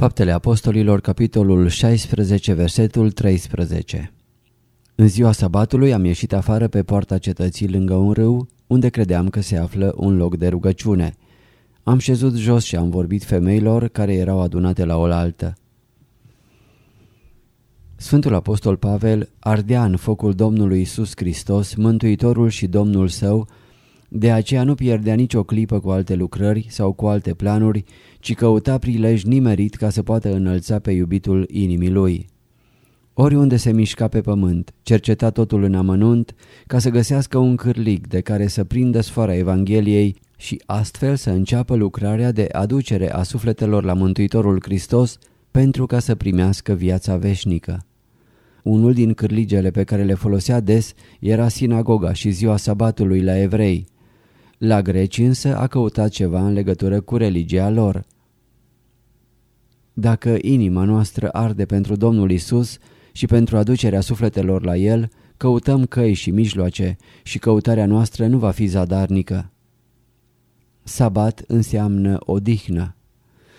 Faptele Apostolilor, capitolul 16, versetul 13 În ziua sabatului am ieșit afară pe poarta cetății lângă un râu, unde credeam că se află un loc de rugăciune. Am șezut jos și am vorbit femeilor care erau adunate la oaltă. Sfântul Apostol Pavel ardea în focul Domnului Isus Hristos, Mântuitorul și Domnul său, de aceea nu pierdea nicio clipă cu alte lucrări sau cu alte planuri, ci căuta prilej nimerit ca să poată înălța pe iubitul inimii lui. Oriunde se mișca pe pământ, cerceta totul în amănunt ca să găsească un cârlig de care să prindă sfoara Evangheliei și astfel să înceapă lucrarea de aducere a sufletelor la Mântuitorul Hristos pentru ca să primească viața veșnică. Unul din cârligele pe care le folosea des era sinagoga și ziua sabatului la evrei. La greci însă a căutat ceva în legătură cu religia lor. Dacă inima noastră arde pentru Domnul Isus și pentru aducerea sufletelor la El, căutăm căi și mijloace și căutarea noastră nu va fi zadarnică. Sabat înseamnă odihnă.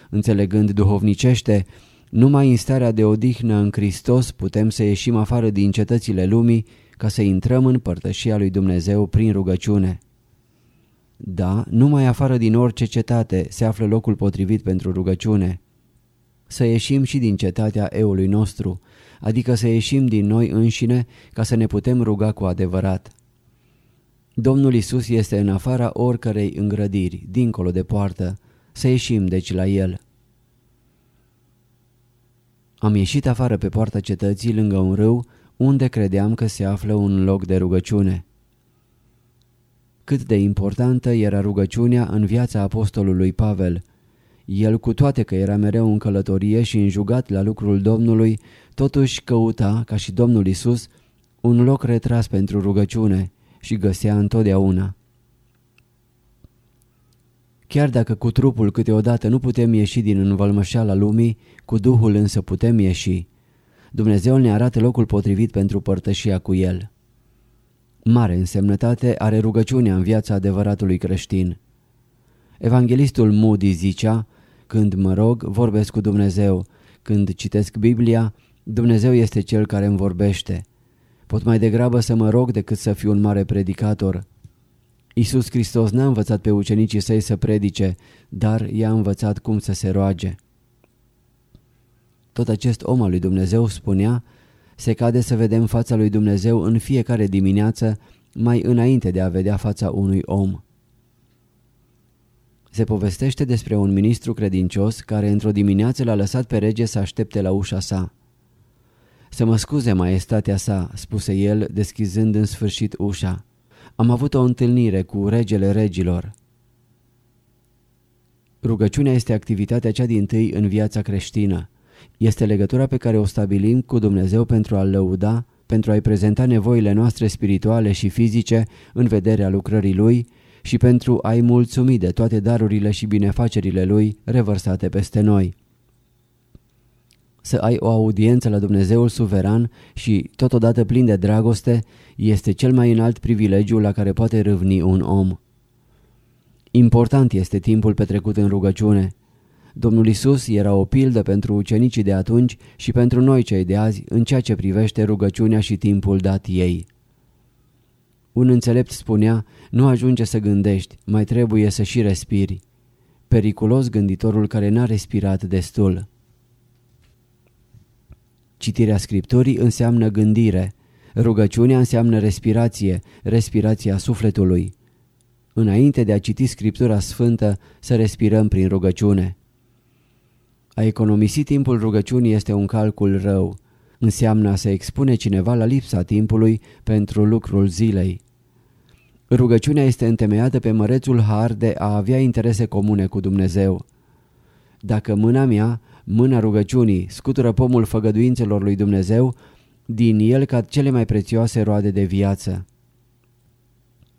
Înțelegând duhovnicește, numai în starea de odihnă în Hristos putem să ieșim afară din cetățile lumii ca să intrăm în părtășia lui Dumnezeu prin rugăciune. Da, numai afară din orice cetate se află locul potrivit pentru rugăciune. Să ieșim și din cetatea eului nostru, adică să ieșim din noi înșine ca să ne putem ruga cu adevărat. Domnul Isus este în afara oricărei îngrădiri, dincolo de poartă, să ieșim deci la El. Am ieșit afară pe poarta cetății lângă un râu unde credeam că se află un loc de rugăciune. Cât de importantă era rugăciunea în viața apostolului Pavel. El, cu toate că era mereu în călătorie și înjugat la lucrul Domnului, totuși căuta, ca și Domnul Isus, un loc retras pentru rugăciune și găsea întotdeauna. Chiar dacă cu trupul câteodată nu putem ieși din învălmășeala lumii, cu Duhul însă putem ieși. Dumnezeu ne arată locul potrivit pentru părtășia cu El. Mare însemnătate are rugăciunea în viața adevăratului creștin. Evanghelistul Moody zicea, când mă rog, vorbesc cu Dumnezeu, când citesc Biblia, Dumnezeu este Cel care îmi vorbește. Pot mai degrabă să mă rog decât să fiu un mare predicator. Iisus Hristos n-a învățat pe ucenicii săi să predice, dar i-a învățat cum să se roage. Tot acest om al lui Dumnezeu spunea, se cade să vedem fața lui Dumnezeu în fiecare dimineață mai înainte de a vedea fața unui om. Se povestește despre un ministru credincios care într-o dimineață l-a lăsat pe rege să aștepte la ușa sa. Să mă scuze maestatea sa, spuse el, deschizând în sfârșit ușa. Am avut o întâlnire cu regele regilor. Rugăciunea este activitatea cea din tâi în viața creștină. Este legătura pe care o stabilim cu Dumnezeu pentru a-L lăuda, pentru a-i prezenta nevoile noastre spirituale și fizice în vederea lucrării Lui și pentru a-i mulțumi de toate darurile și binefacerile Lui revărsate peste noi. Să ai o audiență la Dumnezeul suveran și totodată plin de dragoste este cel mai înalt privilegiu la care poate râvni un om. Important este timpul petrecut în rugăciune. Domnul Isus era o pildă pentru ucenicii de atunci și pentru noi cei de azi în ceea ce privește rugăciunea și timpul dat ei. Un înțelept spunea, nu ajunge să gândești, mai trebuie să și respiri. Periculos gânditorul care n-a respirat destul. Citirea Scripturii înseamnă gândire. Rugăciunea înseamnă respirație, respirația sufletului. Înainte de a citi Scriptura Sfântă, să respirăm prin rugăciune. A economisi timpul rugăciunii este un calcul rău. Înseamnă a se expune cineva la lipsa timpului pentru lucrul zilei. Rugăciunea este întemeiată pe mărețul har de a avea interese comune cu Dumnezeu. Dacă mâna mea, mâna rugăciunii, scutură pomul făgăduințelor lui Dumnezeu, din el cad cele mai prețioase roade de viață.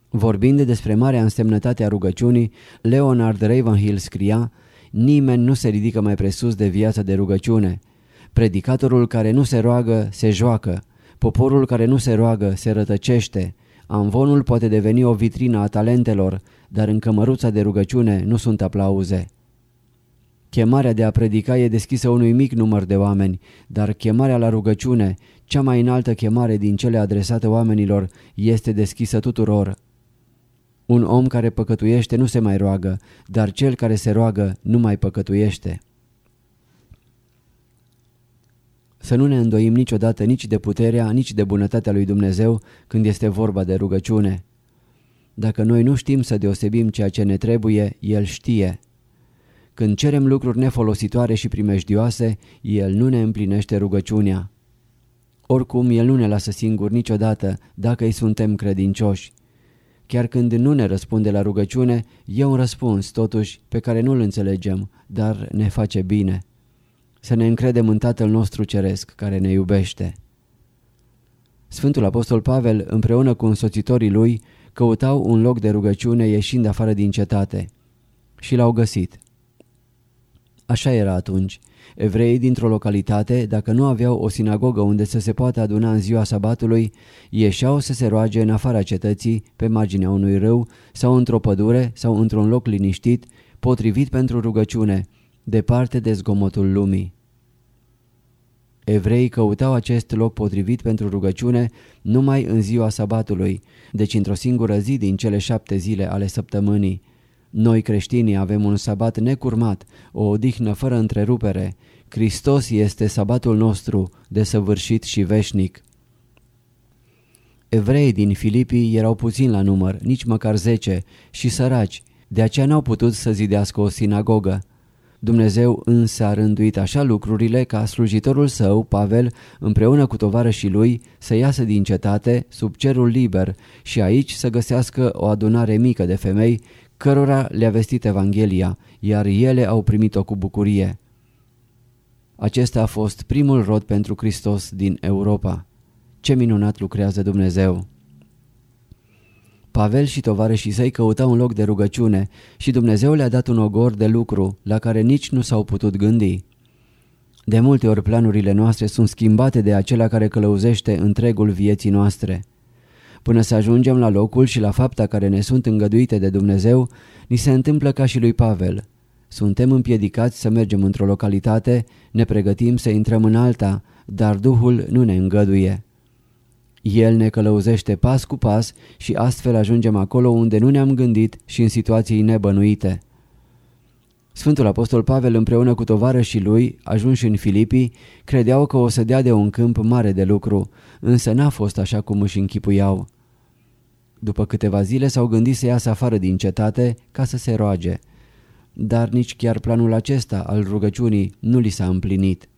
Vorbind despre marea însemnătate a rugăciunii, Leonard Ravenhill scria Nimeni nu se ridică mai presus de viața de rugăciune. Predicatorul care nu se roagă, se joacă. Poporul care nu se roagă, se rătăcește. Amvonul poate deveni o vitrină a talentelor, dar în cămăruța de rugăciune nu sunt aplauze. Chemarea de a predica e deschisă unui mic număr de oameni, dar chemarea la rugăciune, cea mai înaltă chemare din cele adresate oamenilor, este deschisă tuturor. Un om care păcătuiește nu se mai roagă, dar cel care se roagă nu mai păcătuiește. Să nu ne îndoim niciodată nici de puterea, nici de bunătatea lui Dumnezeu când este vorba de rugăciune. Dacă noi nu știm să deosebim ceea ce ne trebuie, El știe. Când cerem lucruri nefolositoare și primejdioase, El nu ne împlinește rugăciunea. Oricum, El nu ne lasă singuri niciodată dacă îi suntem credincioși. Chiar când nu ne răspunde la rugăciune, e un răspuns, totuși, pe care nu-l înțelegem, dar ne face bine. Să ne încredem în Tatăl nostru Ceresc, care ne iubește. Sfântul Apostol Pavel, împreună cu însoțitorii lui, căutau un loc de rugăciune ieșind afară din cetate. Și l-au găsit. Așa era atunci. Evreii dintr-o localitate, dacă nu aveau o sinagogă unde să se poată aduna în ziua sabatului, ieșeau să se roage în afara cetății, pe marginea unui râu sau într-o pădure sau într-un loc liniștit, potrivit pentru rugăciune, departe de zgomotul lumii. Evreii căutau acest loc potrivit pentru rugăciune numai în ziua sabatului, deci într-o singură zi din cele șapte zile ale săptămânii, noi creștinii avem un sabat necurmat, o odihnă fără întrerupere. Hristos este sabatul nostru, desăvârșit și veșnic. Evreii din Filipii erau puțini la număr, nici măcar zece, și săraci, de aceea n-au putut să zidească o sinagogă. Dumnezeu însă a rânduit așa lucrurile ca slujitorul său, Pavel, împreună cu tovarășii lui, să iasă din cetate, sub cerul liber și aici să găsească o adunare mică de femei cărora le-a vestit Evanghelia, iar ele au primit-o cu bucurie. Acesta a fost primul rod pentru Hristos din Europa. Ce minunat lucrează Dumnezeu! Pavel și tovarășii săi căutau un loc de rugăciune și Dumnezeu le-a dat un ogor de lucru la care nici nu s-au putut gândi. De multe ori planurile noastre sunt schimbate de acela care călăuzește întregul vieții noastre. Până să ajungem la locul și la fapta care ne sunt îngăduite de Dumnezeu, ni se întâmplă ca și lui Pavel. Suntem împiedicați să mergem într-o localitate, ne pregătim să intrăm în alta, dar Duhul nu ne îngăduie. El ne călăuzește pas cu pas și astfel ajungem acolo unde nu ne-am gândit și în situații nebănuite. Sfântul Apostol Pavel împreună cu tovarășii lui, ajunși în Filipii, credeau că o să dea de un câmp mare de lucru, însă n-a fost așa cum își închipuiau. După câteva zile s-au gândit să iasă afară din cetate ca să se roage. Dar nici chiar planul acesta al rugăciunii nu li s-a împlinit.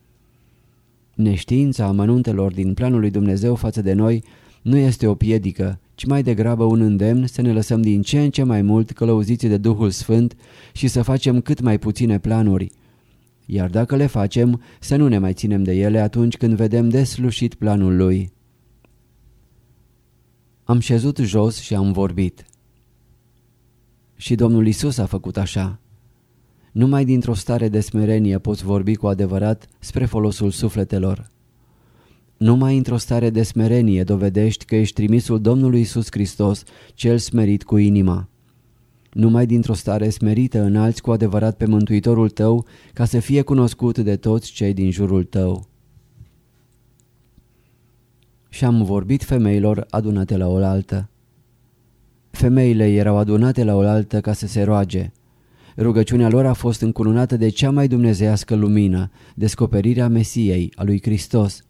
Neștiința amănuntelor din planul lui Dumnezeu față de noi nu este o piedică, ci mai degrabă un îndemn să ne lăsăm din ce în ce mai mult călăuziți de Duhul Sfânt și să facem cât mai puține planuri. Iar dacă le facem, să nu ne mai ținem de ele atunci când vedem deslușit planul Lui. Am șezut jos și am vorbit. Și Domnul Isus a făcut așa. Numai dintr-o stare de smerenie poți vorbi cu adevărat spre folosul sufletelor. Numai într-o stare de smerenie dovedești că ești trimisul Domnului Isus Hristos, cel smerit cu inima. Numai dintr-o stare smerită înalți cu adevărat pe Mântuitorul tău ca să fie cunoscut de toți cei din jurul tău și am vorbit femeilor adunate la oaltă. Femeile erau adunate la oaltă ca să se roage. Rugăciunea lor a fost încununată de cea mai dumnezeiască lumină, descoperirea Mesiei, a lui Hristos.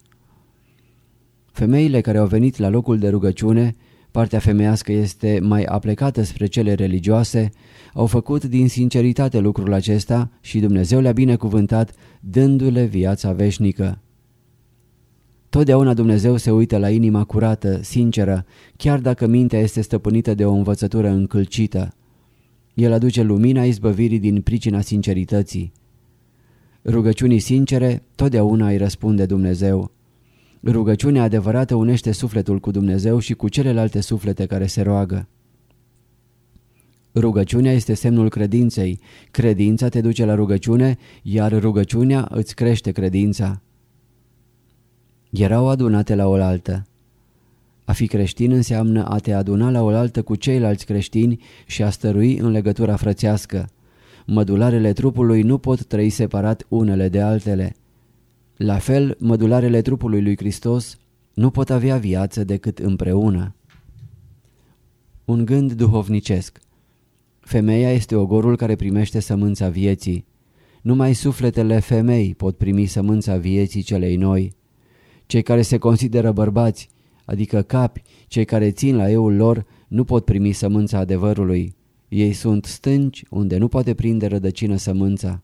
Femeile care au venit la locul de rugăciune, partea femeiască este mai aplecată spre cele religioase, au făcut din sinceritate lucrul acesta și Dumnezeu le-a binecuvântat dându-le viața veșnică. Totdeauna Dumnezeu se uită la inima curată, sinceră, chiar dacă mintea este stăpânită de o învățătură încălcită. El aduce lumina izbăvirii din pricina sincerității. Rugăciunii sincere totdeauna îi răspunde Dumnezeu. Rugăciunea adevărată unește sufletul cu Dumnezeu și cu celelalte suflete care se roagă. Rugăciunea este semnul credinței. Credința te duce la rugăciune, iar rugăciunea îți crește credința. Erau adunate la oaltă. A fi creștin înseamnă a te aduna la oaltă cu ceilalți creștini și a stărui în legătura frățească. Mădularele trupului nu pot trăi separat unele de altele. La fel, mădularele trupului lui Hristos nu pot avea viață decât împreună. Un gând duhovnicesc Femeia este ogorul care primește sămânța vieții. Numai sufletele femei pot primi sămânța vieții celei noi. Cei care se consideră bărbați, adică capi, cei care țin la eul lor, nu pot primi sămânța adevărului. Ei sunt stânci unde nu poate prinde rădăcină sămânța.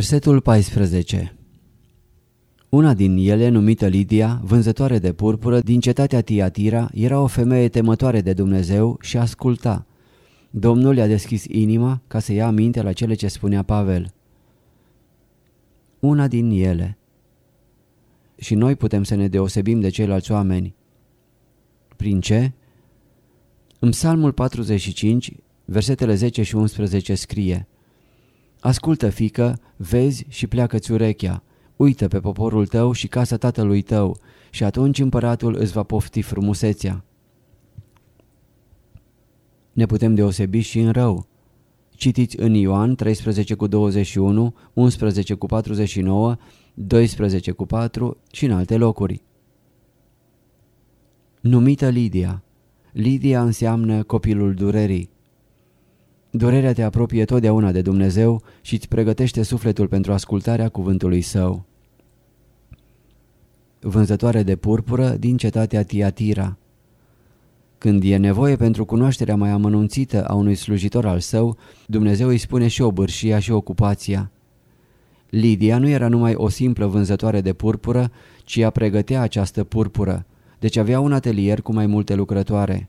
Versetul 14 Una din ele, numită Lidia, vânzătoare de purpură din cetatea Tiatira, era o femeie temătoare de Dumnezeu și asculta. Domnul i-a deschis inima ca să ia aminte la cele ce spunea Pavel. Una din ele. Și noi putem să ne deosebim de ceilalți oameni. Prin ce? În Psalmul 45, versetele 10 și 11 scrie Ascultă, fică, vezi și pleacă-ți urechea. Uită pe poporul tău și casa tatălui tău și atunci împăratul îți va pofti frumusețea. Ne putem deosebi și în rău. Citiți în Ioan 13 cu 21, 11 cu 49, 12 cu 4 și în alte locuri. Numită Lidia. Lidia înseamnă copilul durerii. Durerea te apropie totdeauna de Dumnezeu și îți pregătește sufletul pentru ascultarea cuvântului său. Vânzătoare de purpură din cetatea Tiatira Când e nevoie pentru cunoașterea mai amănunțită a unui slujitor al său, Dumnezeu îi spune și obârșia și ocupația. Lidia nu era numai o simplă vânzătoare de purpură, ci ea pregătea această purpură, deci avea un atelier cu mai multe lucrătoare.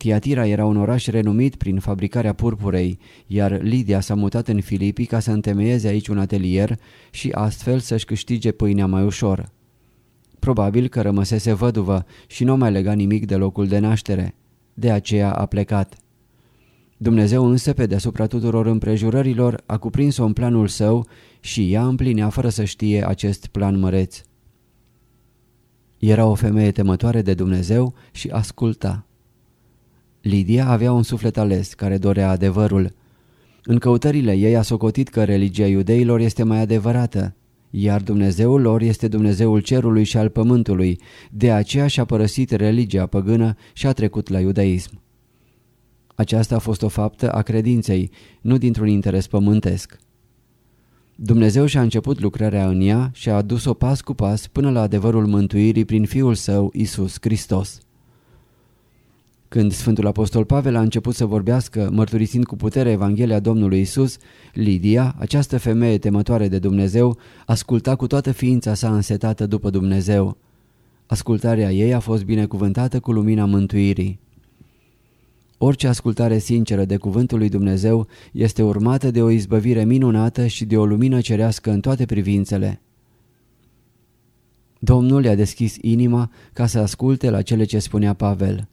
Tiatira era un oraș renumit prin fabricarea purpurei, iar Lidia s-a mutat în Filipii ca să întemeieze aici un atelier și astfel să-și câștige pâinea mai ușor. Probabil că rămăsese văduvă și nu mai lega nimic de locul de naștere. De aceea a plecat. Dumnezeu însă, pe deasupra tuturor împrejurărilor, a cuprins-o în planul său și ea împlinea fără să știe acest plan măreț. Era o femeie temătoare de Dumnezeu și asculta. Lidia avea un suflet ales care dorea adevărul. În căutările ei a socotit că religia iudeilor este mai adevărată, iar Dumnezeul lor este Dumnezeul cerului și al pământului, de aceea și-a părăsit religia păgână și a trecut la iudaism. Aceasta a fost o faptă a credinței, nu dintr-un interes pământesc. Dumnezeu și-a început lucrarea în ea și a adus-o pas cu pas până la adevărul mântuirii prin Fiul Său, Isus Hristos. Când Sfântul Apostol Pavel a început să vorbească, mărturisind cu putere Evanghelia Domnului Isus, Lidia, această femeie temătoare de Dumnezeu, asculta cu toată ființa sa însetată după Dumnezeu. Ascultarea ei a fost binecuvântată cu lumina mântuirii. Orice ascultare sinceră de cuvântul lui Dumnezeu este urmată de o izbăvire minunată și de o lumină cerească în toate privințele. Domnul i-a deschis inima ca să asculte la cele ce spunea Pavel.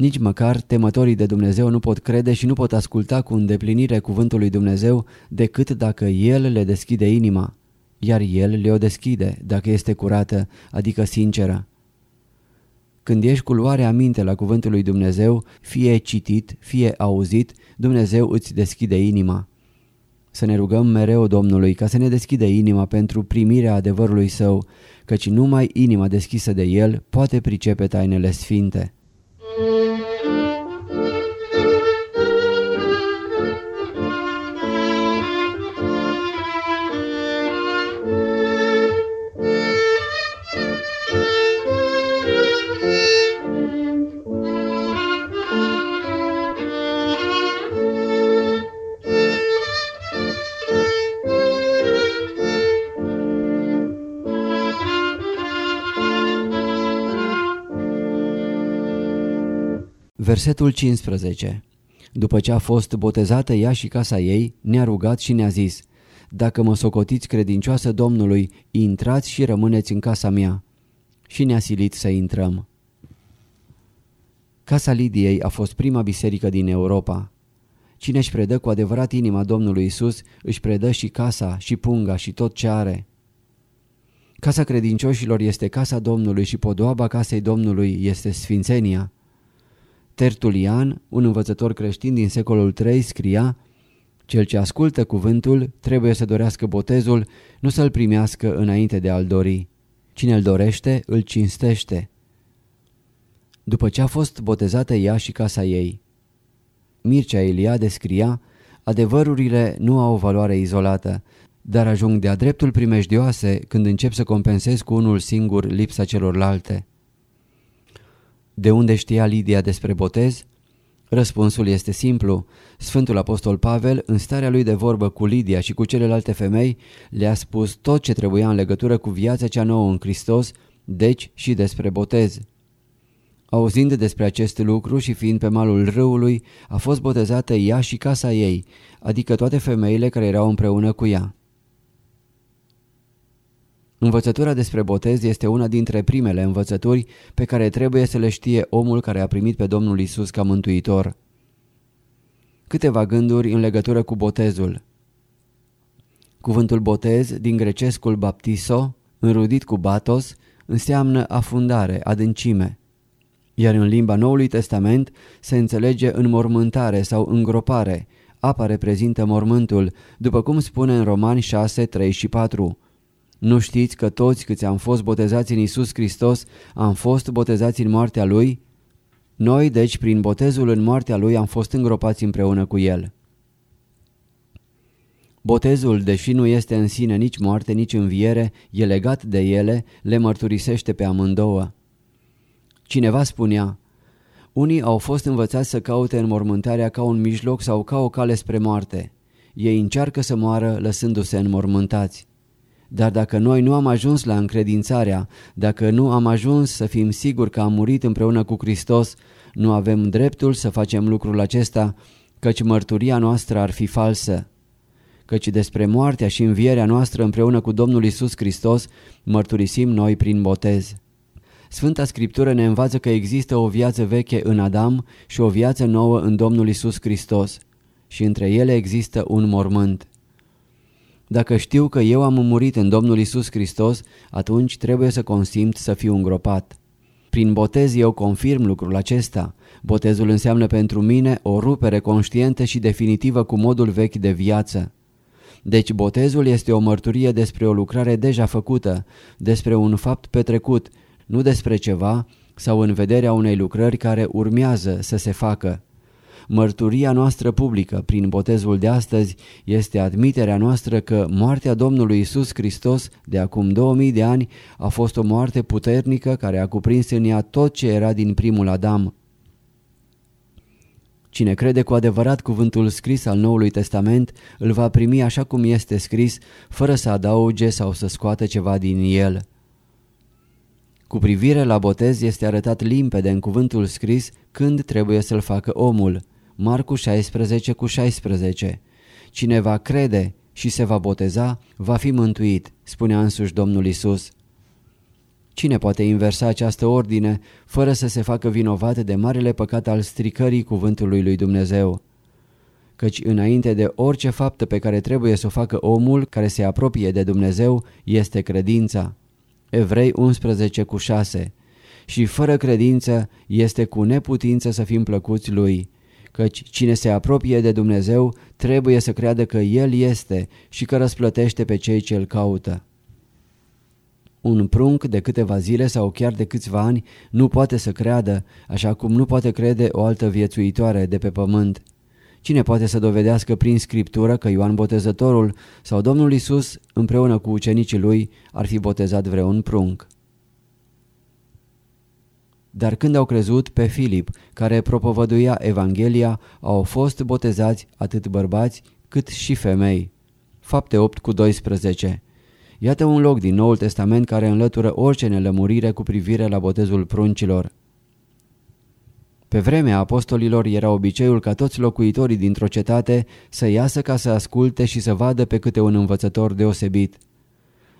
Nici măcar temătorii de Dumnezeu nu pot crede și nu pot asculta cu îndeplinire cuvântul lui Dumnezeu decât dacă El le deschide inima. iar El le-o deschide dacă este curată, adică sinceră. Când ești cu luare aminte la cuvântul lui Dumnezeu, fie citit, fie auzit, Dumnezeu îți deschide inima. Să ne rugăm mereu Domnului ca să ne deschide inima pentru primirea adevărului Său, căci numai inima deschisă de El poate pricepe tainele sfinte. Versetul 15 După ce a fost botezată ea și casa ei, ne-a rugat și ne-a zis Dacă mă socotiți credincioasă Domnului, intrați și rămâneți în casa mea. Și ne-a silit să intrăm. Casa Lidiei a fost prima biserică din Europa. Cine își predă cu adevărat inima Domnului Isus, își predă și casa, și punga, și tot ce are. Casa credincioșilor este casa Domnului și podoaba casei Domnului este Sfințenia. Tertulian, un învățător creștin din secolul III, scria Cel ce ascultă cuvântul trebuie să dorească botezul, nu să-l primească înainte de a-l dori. Cine îl dorește, îl cinstește. După ce a fost botezată ea și casa ei. Mircea Eliade scria Adevărurile nu au o valoare izolată, dar ajung de-a dreptul primejdioase când încep să compensez cu unul singur lipsa celorlalte. De unde știa Lidia despre botez? Răspunsul este simplu. Sfântul Apostol Pavel, în starea lui de vorbă cu Lidia și cu celelalte femei, le-a spus tot ce trebuia în legătură cu viața cea nouă în Hristos, deci și despre botez. Auzind despre acest lucru și fiind pe malul râului, a fost botezată ea și casa ei, adică toate femeile care erau împreună cu ea. Învățătura despre botez este una dintre primele învățături pe care trebuie să le știe omul care a primit pe Domnul Isus ca mântuitor. Câteva gânduri în legătură cu botezul. Cuvântul botez din grecescul baptiso, înrudit cu batos, înseamnă afundare, adâncime. Iar în limba Noului Testament se înțelege înmormântare sau îngropare. Apa reprezintă mormântul, după cum spune în Romani 6, 3 și 4. Nu știți că toți câți am fost botezați în Isus Hristos am fost botezați în moartea Lui? Noi, deci, prin botezul în moartea Lui am fost îngropați împreună cu El. Botezul, deși nu este în sine nici moarte, nici înviere, e legat de ele, le mărturisește pe amândouă. Cineva spunea, unii au fost învățați să caute înmormântarea ca un mijloc sau ca o cale spre moarte. Ei încearcă să moară lăsându-se înmormântați. Dar dacă noi nu am ajuns la încredințarea, dacă nu am ajuns să fim siguri că am murit împreună cu Hristos, nu avem dreptul să facem lucrul acesta, căci mărturia noastră ar fi falsă. Căci despre moartea și învierea noastră împreună cu Domnul Isus Hristos mărturisim noi prin botez. Sfânta Scriptură ne învață că există o viață veche în Adam și o viață nouă în Domnul Isus Hristos și între ele există un mormânt. Dacă știu că eu am murit în Domnul Isus Hristos, atunci trebuie să consimt să fiu îngropat. Prin botez eu confirm lucrul acesta. Botezul înseamnă pentru mine o rupere conștientă și definitivă cu modul vechi de viață. Deci botezul este o mărturie despre o lucrare deja făcută, despre un fapt petrecut, nu despre ceva sau în vederea unei lucrări care urmează să se facă. Mărturia noastră publică prin botezul de astăzi este admiterea noastră că moartea Domnului Isus Hristos de acum 2000 de ani a fost o moarte puternică care a cuprins în ea tot ce era din primul Adam. Cine crede cu adevărat cuvântul scris al Noului Testament îl va primi așa cum este scris, fără să adauge sau să scoată ceva din el. Cu privire la botez este arătat limpede în cuvântul scris când trebuie să-l facă omul. Marcu 16 cu 16 Cine va crede și se va boteza, va fi mântuit, spunea însuși Domnul Isus. Cine poate inversa această ordine fără să se facă vinovat de marele păcat al stricării cuvântului lui Dumnezeu? căci înainte de orice faptă pe care trebuie să o facă omul care se apropie de Dumnezeu este credința. Evrei 11 cu 6 Și fără credință este cu neputință să fim plăcuți lui, căci cine se apropie de Dumnezeu trebuie să creadă că El este și că răsplătește pe cei ce îl caută. Un prunc de câteva zile sau chiar de câțiva ani nu poate să creadă, așa cum nu poate crede o altă viețuitoare de pe pământ. Cine poate să dovedească prin scriptură că Ioan Botezătorul sau Domnul Isus împreună cu ucenicii lui ar fi botezat vreun prunc? Dar când au crezut pe Filip, care propovăduia Evanghelia, au fost botezați atât bărbați cât și femei. Fapte 8 cu 12 Iată un loc din Noul Testament care înlătură orice nelămurire cu privire la botezul pruncilor. Pe vremea apostolilor era obiceiul ca toți locuitorii dintr-o cetate să iasă ca să asculte și să vadă pe câte un învățător deosebit.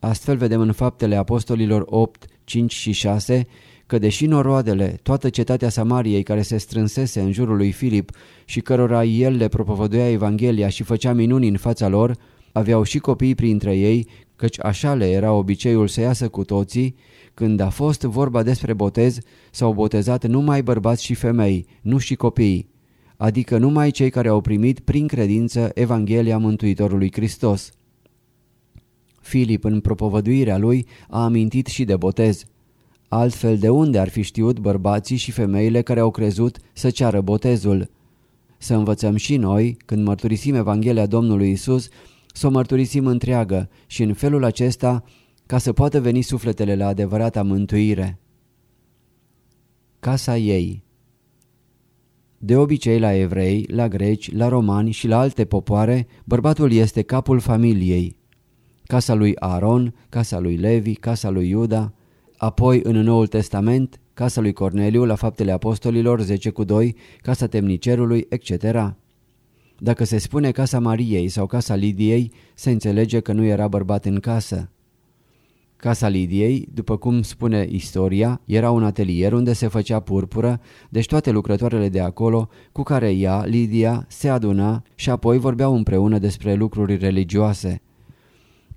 Astfel vedem în faptele apostolilor 8, 5 și 6 că deși noroadele, toată cetatea Samariei care se strânsese în jurul lui Filip și cărora el le propovăduia Evanghelia și făcea minuni în fața lor, aveau și copii printre ei, căci așa le era obiceiul să iasă cu toții, când a fost vorba despre botez, s-au botezat numai bărbați și femei, nu și copii, adică numai cei care au primit prin credință Evanghelia Mântuitorului Hristos. Filip, în propovăduirea lui, a amintit și de botez. Altfel de unde ar fi știut bărbații și femeile care au crezut să ceară botezul? Să învățăm și noi, când mărturisim Evanghelia Domnului Isus, să o mărturisim întreagă și în felul acesta ca să poată veni sufletele la adevărata mântuire. Casa ei De obicei la evrei, la greci, la romani și la alte popoare, bărbatul este capul familiei. Casa lui Aaron, casa lui Levi, casa lui Iuda, apoi în Noul Testament, casa lui Corneliu la faptele apostolilor 10 cu 2, casa temnicerului, etc. Dacă se spune casa Mariei sau casa Lidiei, se înțelege că nu era bărbat în casă. Casa Lidiei, după cum spune istoria, era un atelier unde se făcea purpură, deci toate lucrătoarele de acolo, cu care ea, Lidia, se aduna și apoi vorbeau împreună despre lucruri religioase.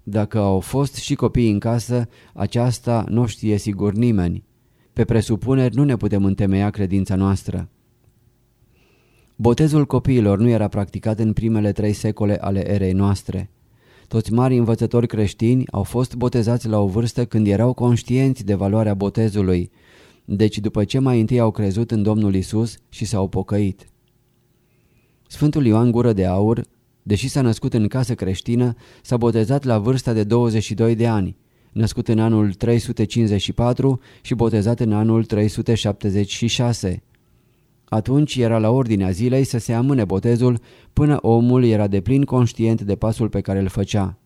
Dacă au fost și copii în casă, aceasta nu știe sigur nimeni. Pe presupuneri nu ne putem întemeia credința noastră. Botezul copiilor nu era practicat în primele trei secole ale erei noastre. Toți mari învățători creștini au fost botezați la o vârstă când erau conștienți de valoarea botezului, deci după ce mai întâi au crezut în Domnul Isus și s-au pocăit. Sfântul Ioan Gură de Aur, deși s-a născut în casă creștină, s-a botezat la vârsta de 22 de ani, născut în anul 354 și botezat în anul 376. Atunci era la ordinea zilei să se amâne botezul până omul era de plin conștient de pasul pe care îl făcea.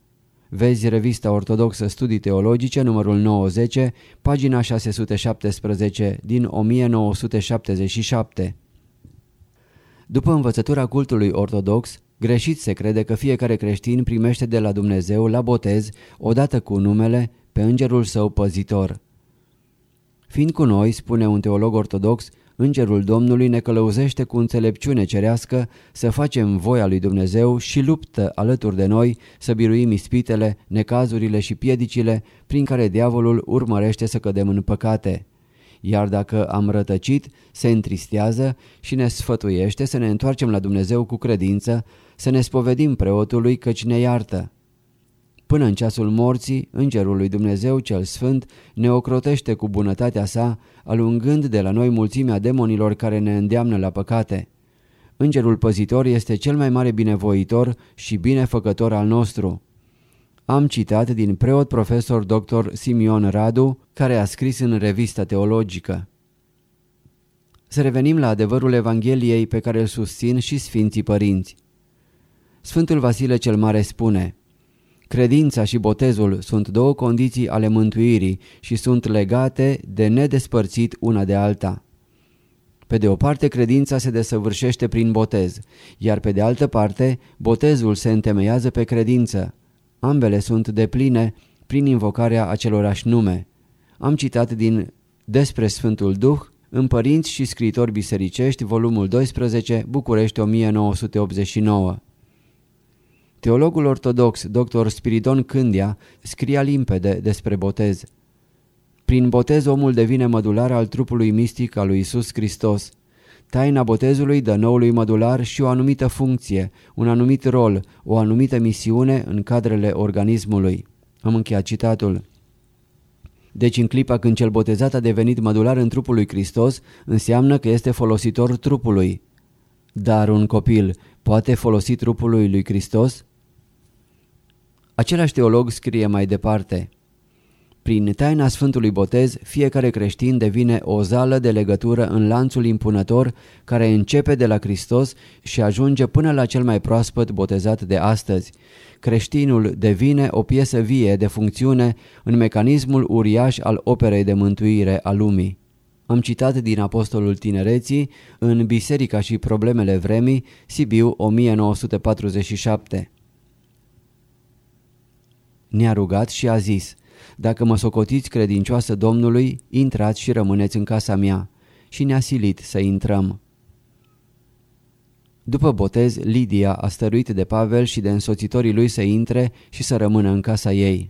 Vezi revista ortodoxă Studii Teologice, numărul 90, pagina 617 din 1977. După învățătura cultului ortodox, greșit se crede că fiecare creștin primește de la Dumnezeu la botez, odată cu numele, pe îngerul său păzitor. Fiind cu noi, spune un teolog ortodox, Îngerul Domnului ne călăuzește cu înțelepciune cerească să facem voia lui Dumnezeu și luptă alături de noi să biruim ispitele, necazurile și piedicile prin care diavolul urmărește să cădem în păcate. Iar dacă am rătăcit, se întristează și ne sfătuiește să ne întoarcem la Dumnezeu cu credință, să ne spovedim preotului căci ne iartă. Până în ceasul morții, Îngerul lui Dumnezeu cel Sfânt ne ocrotește cu bunătatea sa, alungând de la noi mulțimea demonilor care ne îndeamnă la păcate. Îngerul păzitor este cel mai mare binevoitor și binefăcător al nostru. Am citat din preot profesor dr. Simion Radu, care a scris în revista teologică. Să revenim la adevărul Evangheliei pe care îl susțin și Sfinții Părinți. Sfântul Vasile cel Mare spune Credința și botezul sunt două condiții ale mântuirii și sunt legate de nedespărțit una de alta. Pe de o parte, credința se desăvârșește prin botez, iar pe de altă parte, botezul se întemeiază pe credință. Ambele sunt depline prin invocarea acelorași nume. Am citat din Despre Sfântul Duh, în Părinți și scritori bisericești, volumul 12, București 1989. Teologul ortodox dr. Spiridon Cândia scria limpede despre botez. Prin botez omul devine mădular al trupului mistic al lui Isus Hristos. Taina botezului dă noului mădular și o anumită funcție, un anumit rol, o anumită misiune în cadrele organismului. Am încheiat citatul. Deci în clipa când cel botezat a devenit mădular în trupul lui Hristos, înseamnă că este folositor trupului. Dar un copil poate folosi trupul lui Hristos? Același teolog scrie mai departe. Prin taina Sfântului Botez, fiecare creștin devine o zală de legătură în lanțul impunător care începe de la Hristos și ajunge până la cel mai proaspăt botezat de astăzi. Creștinul devine o piesă vie de funcțiune în mecanismul uriaș al operei de mântuire a lumii. Am citat din Apostolul Tinereții în Biserica și problemele vremii, Sibiu 1947. Ne-a rugat și a zis – dacă mă socotiți credincioasă Domnului, intrați și rămâneți în casa mea. Și ne-a silit să intrăm. După botez, Lidia a stăruit de Pavel și de însoțitorii lui să intre și să rămână în casa ei.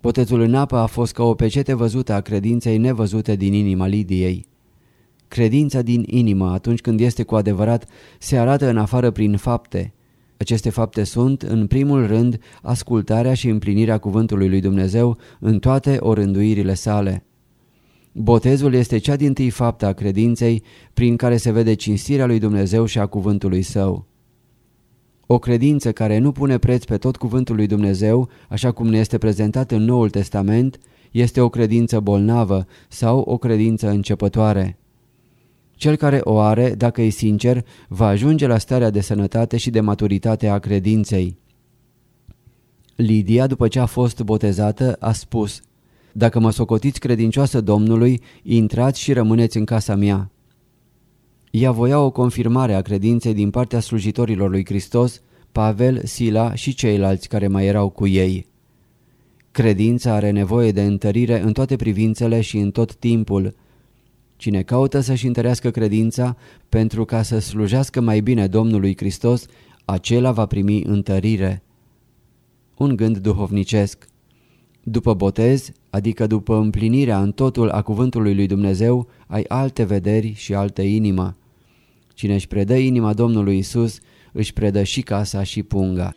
Botezul în apă a fost ca o pecete văzută a credinței nevăzute din inima Lidiei. Credința din inimă, atunci când este cu adevărat, se arată în afară prin fapte, aceste fapte sunt, în primul rând, ascultarea și împlinirea cuvântului lui Dumnezeu în toate orânduirile sale. Botezul este cea din tâi faptă a credinței prin care se vede cinstirea lui Dumnezeu și a cuvântului său. O credință care nu pune preț pe tot cuvântul lui Dumnezeu, așa cum ne este prezentat în Noul Testament, este o credință bolnavă sau o credință începătoare. Cel care o are, dacă e sincer, va ajunge la starea de sănătate și de maturitate a credinței. Lidia, după ce a fost botezată, a spus Dacă mă socotiți credincioasă Domnului, intrați și rămâneți în casa mea. Ea voia o confirmare a credinței din partea slujitorilor lui Hristos, Pavel, Sila și ceilalți care mai erau cu ei. Credința are nevoie de întărire în toate privințele și în tot timpul, Cine caută să-și întărească credința pentru ca să slujească mai bine Domnului Hristos, acela va primi întărire. Un gând duhovnicesc După botez, adică după împlinirea în totul a cuvântului lui Dumnezeu, ai alte vederi și altă inimă. Cine își predă inima Domnului Isus, își predă și casa și punga.